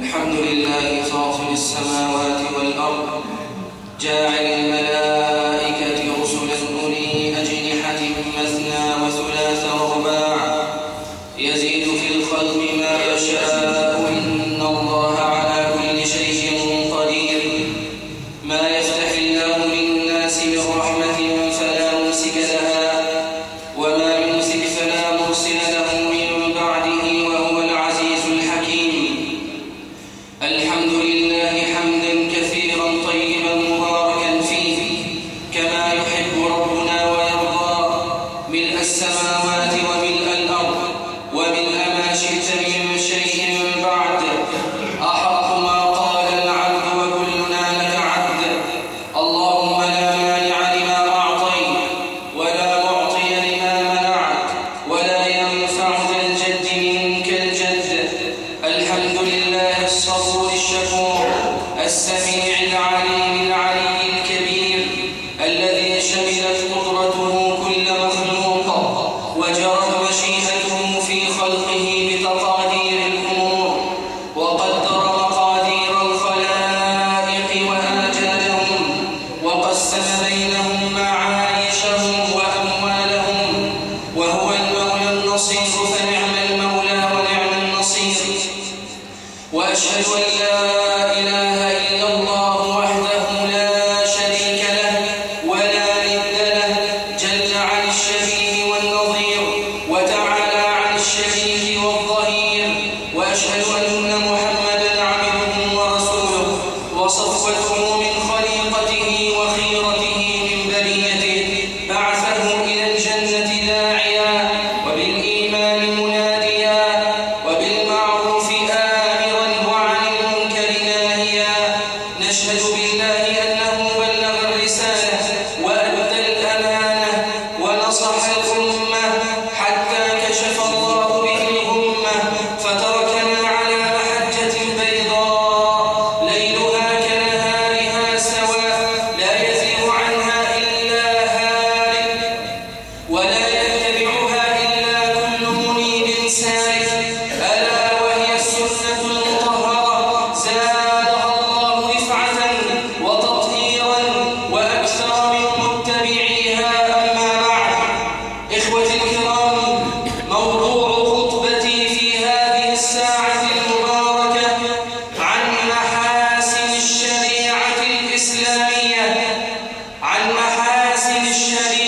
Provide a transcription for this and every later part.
الحمد لله فاطر السماوات والأرض جاعل الملائكة النصير فنعم المولى ونعم النصير. وأشهد أن لا الشريك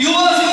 E o lance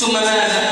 Sumana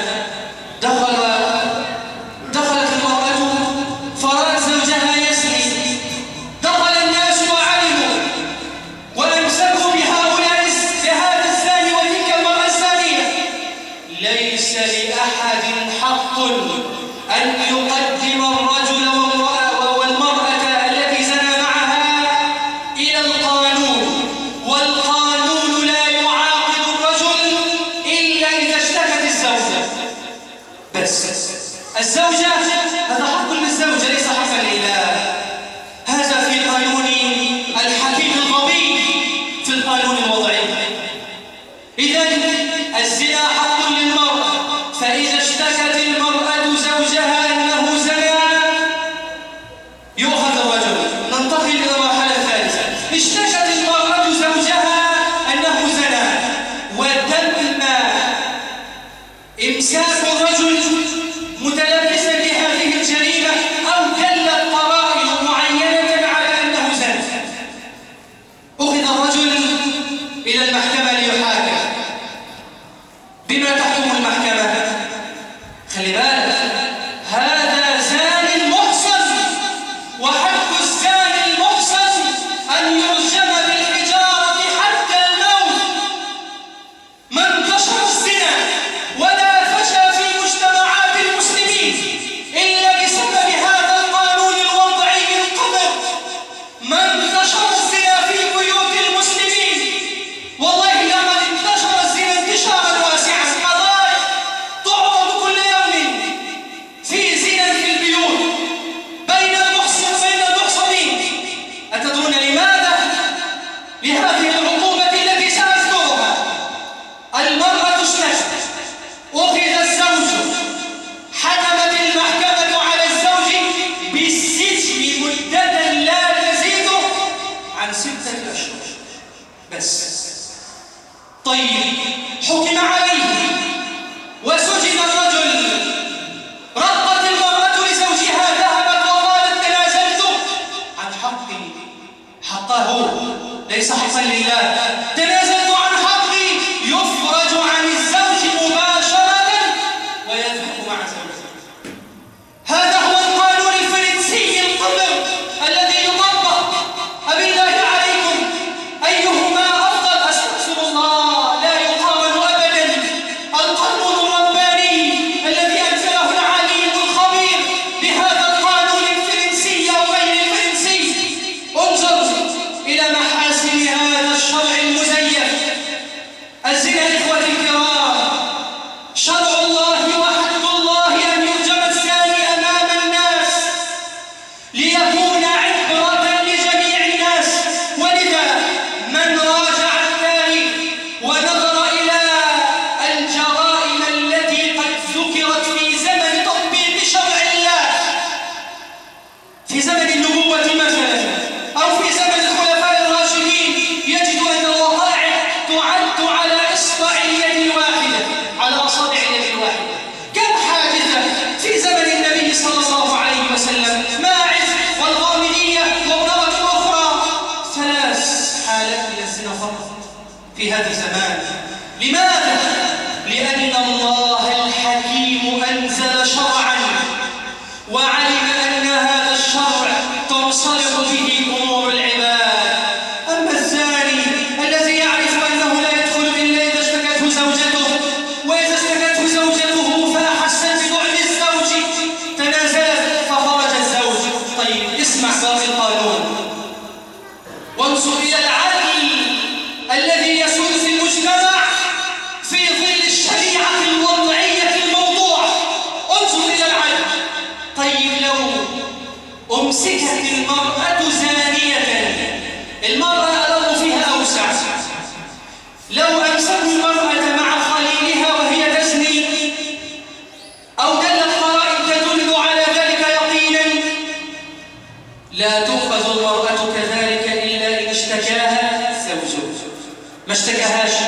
أمسكت المرأة زانية المرأة الأرض فيها أوسع. لو أمسكت المرأة مع خليلها وهي تزني أو دلت قرائب تدل على ذلك يقينا لا تؤخذ المرأة كذلك إلا إن اشتكاها زوجها ما اشتكاهاش؟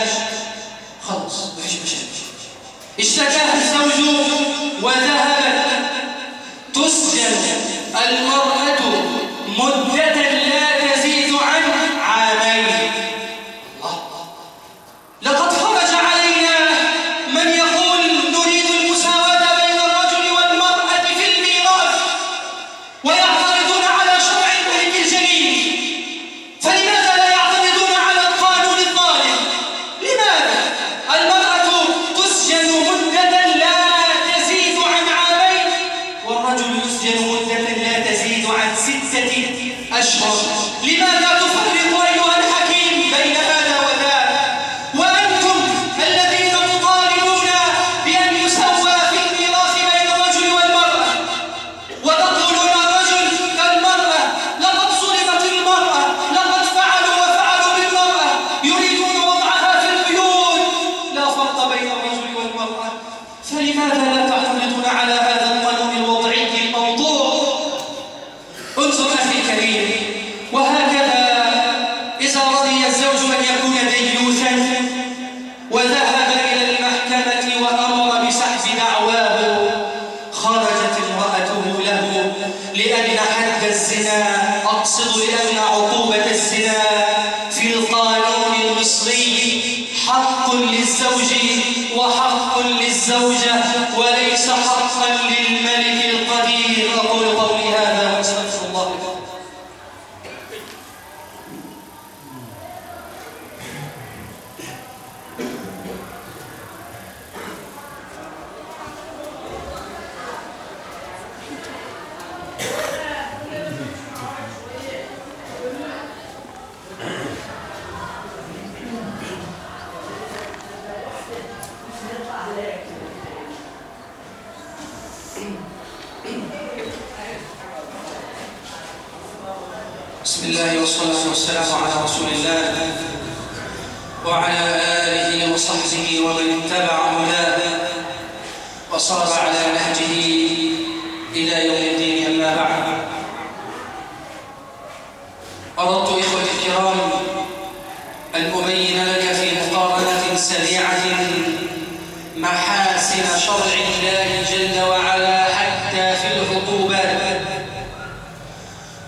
أردت إخوتي الكرام أن أبين لك في مقارنة سريعة محاسن شرع الله جل وعلا حتى في العقوبات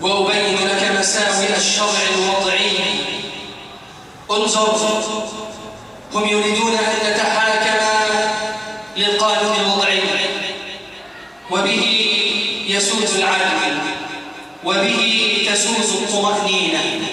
وأبين لك مساوئ الشرع الوضعي. انظر يسوس الطمأنينة.